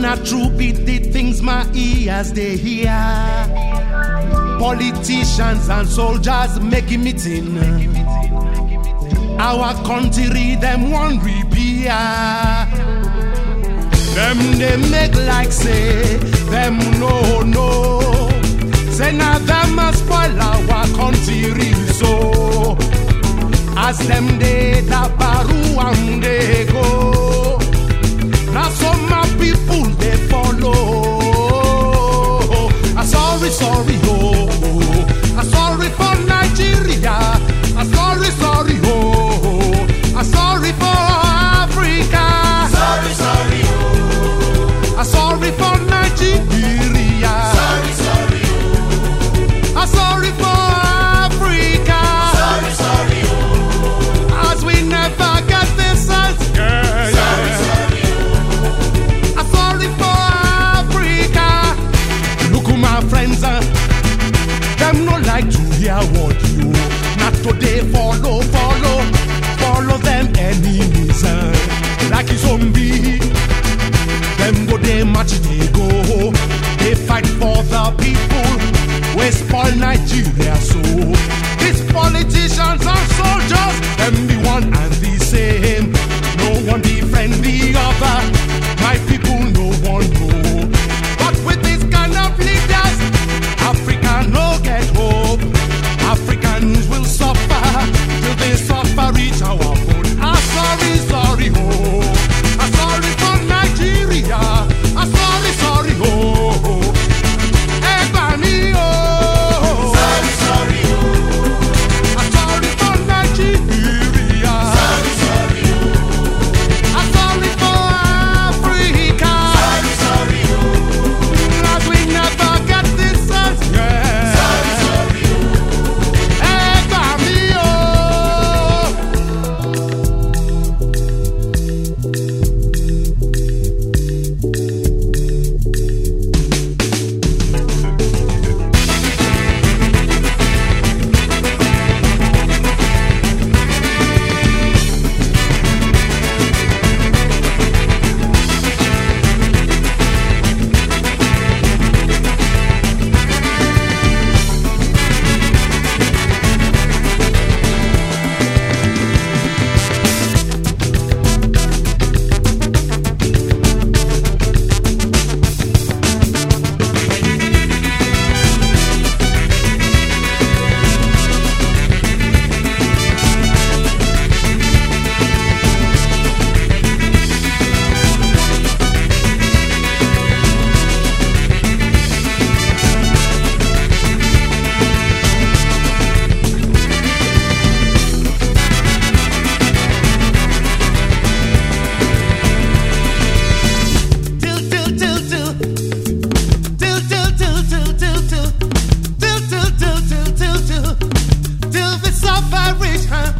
not true be the things my ears they hear. Politicians and soldiers making meeting. Our country them one repair. Them they make like say them no no. Say now them must spoil our country so. As them they that Not today, follow, follow, follow them any reason. Like a zombie. time